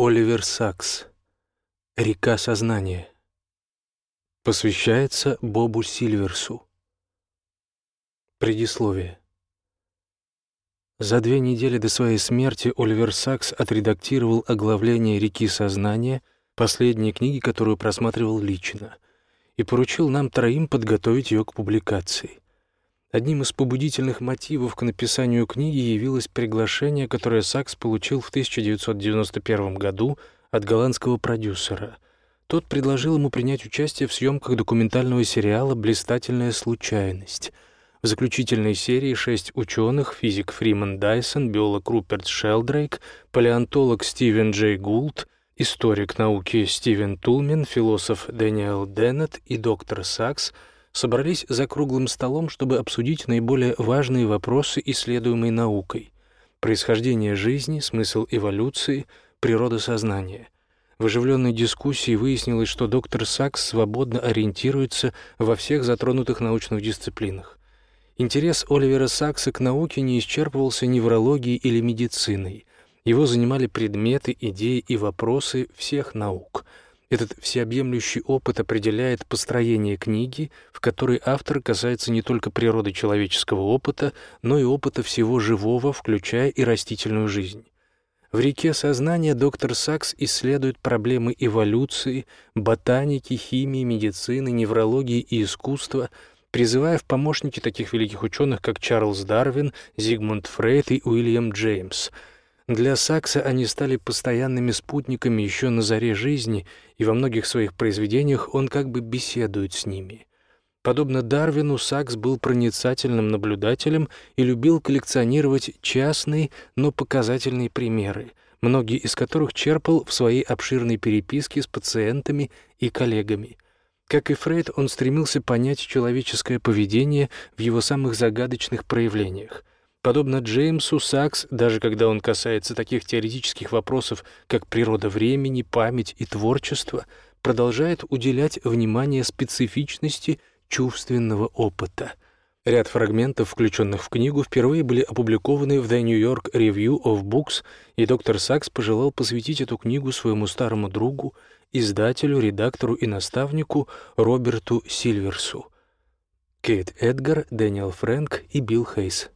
Оливер Сакс. Река сознания. Посвящается Бобу Сильверсу. Предисловие. За две недели до своей смерти Оливер Сакс отредактировал оглавление «Реки сознания», последней книги, которую просматривал лично, и поручил нам троим подготовить ее к публикации. Одним из побудительных мотивов к написанию книги явилось приглашение, которое Сакс получил в 1991 году от голландского продюсера. Тот предложил ему принять участие в съемках документального сериала «Блистательная случайность». В заключительной серии шесть ученых, физик Фриман Дайсон, биолог Руперт Шелдрейк, палеонтолог Стивен Джей Гулт, историк науки Стивен Тулмен, философ Дэниел Деннет и доктор Сакс – собрались за круглым столом, чтобы обсудить наиболее важные вопросы, исследуемые наукой. Происхождение жизни, смысл эволюции, природа сознания. В оживленной дискуссии выяснилось, что доктор Сакс свободно ориентируется во всех затронутых научных дисциплинах. Интерес Оливера Сакса к науке не исчерпывался неврологией или медициной. Его занимали предметы, идеи и вопросы всех наук — этот всеобъемлющий опыт определяет построение книги, в которой автор касается не только природы человеческого опыта, но и опыта всего живого, включая и растительную жизнь. В «Реке сознания» доктор Сакс исследует проблемы эволюции, ботаники, химии, медицины, неврологии и искусства, призывая в помощники таких великих ученых, как Чарльз Дарвин, Зигмунд Фрейд и Уильям Джеймс – для Сакса они стали постоянными спутниками еще на заре жизни, и во многих своих произведениях он как бы беседует с ними. Подобно Дарвину, Сакс был проницательным наблюдателем и любил коллекционировать частные, но показательные примеры, многие из которых черпал в своей обширной переписке с пациентами и коллегами. Как и Фрейд, он стремился понять человеческое поведение в его самых загадочных проявлениях — Подобно Джеймсу, Сакс, даже когда он касается таких теоретических вопросов, как природа времени, память и творчество, продолжает уделять внимание специфичности чувственного опыта. Ряд фрагментов, включенных в книгу, впервые были опубликованы в The New York Review of Books, и доктор Сакс пожелал посвятить эту книгу своему старому другу, издателю, редактору и наставнику Роберту Сильверсу. Кейт Эдгар, Дэниел Фрэнк и Билл Хейс.